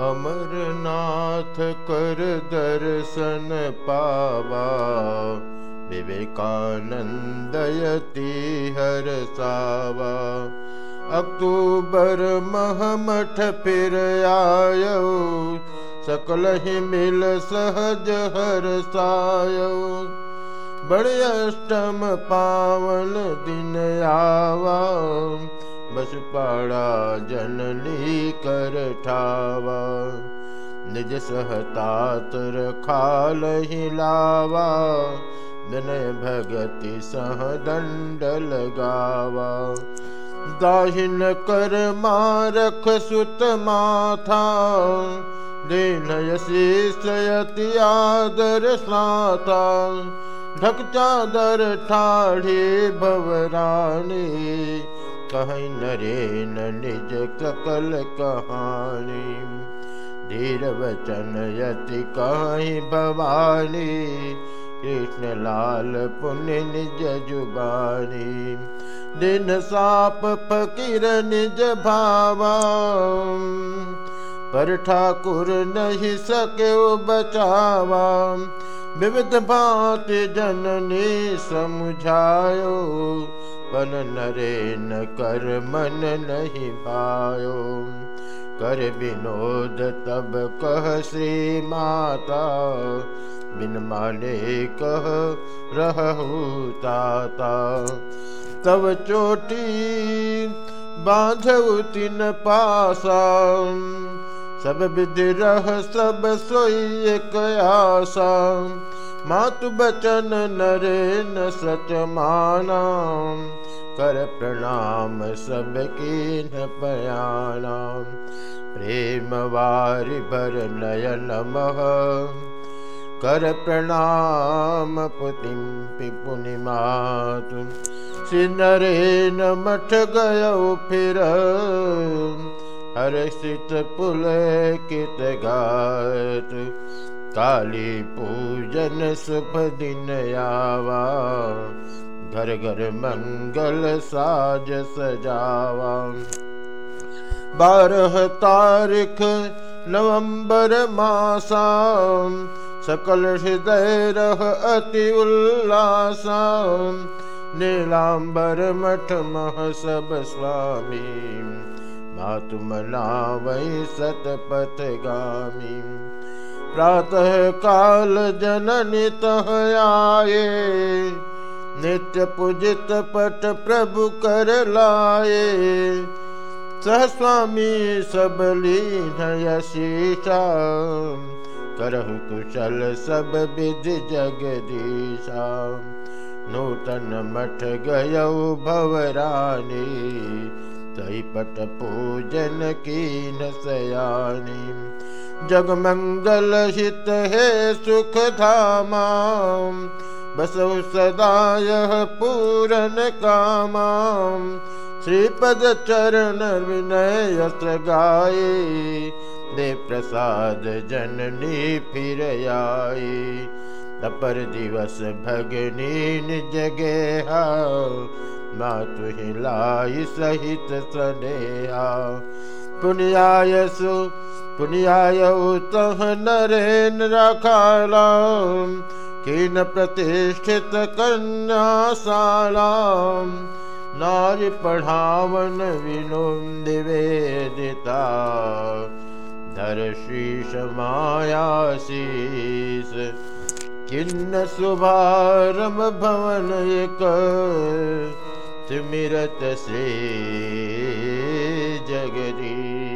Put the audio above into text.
अमरनाथ कर दर्शन पावा। विवेकानन्दयति हर सावा। अक्टूबर महमठ फिर आयो। सकल ही मिल सहज हर सायो। बड़े अष्टम पावन दिन आवा बस पाड़ा जननी कर ठावा, निज सहतात खाल हिलावा, विनय भगति सह दंड लगावा। दाहिन कर मारख सुत माथा, दिन शीर्षयति आदर साता। ढक चादर ठाढ़ी भवरानी कहीं नरेन निज ककल कहानी। धीर वचन यति कहीं भवानी। कृष्ण लाल पुण्य निज जुबानी। दिन साप फकीर निज भावा। पर ठाकुर नहीं सके बचावा। विविध भांति जननी समझायो। पन नरे न कर मन नहीं पायो। कर विनोद तब कह श्री माता। बिन रहू ताता। तब चोटी बांधऊ तिन पासा सब विधि रह सब एक आशा। मातु बचन नरे न सच माना। कर प्रणाम सब की न पयाना। प्रेम वारि भर नयन मह। कर प्रणाम पुतिम पिपुनि मातु सिनरे न मठ गयो फिर हर स्थित पुल कित गात, काली पूजन शुभ दिन आवा घर घर मंगल साज सजावा। बारह तारीख नवंबर मासा, सकल हृदय रह अति उल्लासा। नीलांबर मठ मह सब स्वामी। मातु मनावई सतपथ गामी प्रातः काल जननी तह आए नित्य पूजित पट प्रभु कर लाए सह स्वामी सब लीनयशीषा करहु कुशल सब विधि जगदीशा। नूतन मठ गय भवरानी तई पट पूजन की न सयानी जगमंगल हित है सुख धामा बसौ सदाय पूरन कामा श्रीपद चरण विनय गाये दे प्रसाद जननी फिर आई अपर दिवस भगनी जगे मातु हिलाई सहित स्नेहा पुण्यायसु पुण्याय तह नरेन रखाला किन प्रतिष्ठित कन्याशाला। नारी पढ़ावन विनो निवेदिता मायाशीष किन्न शुभारम भवन एक तिमिरत श्री जगदी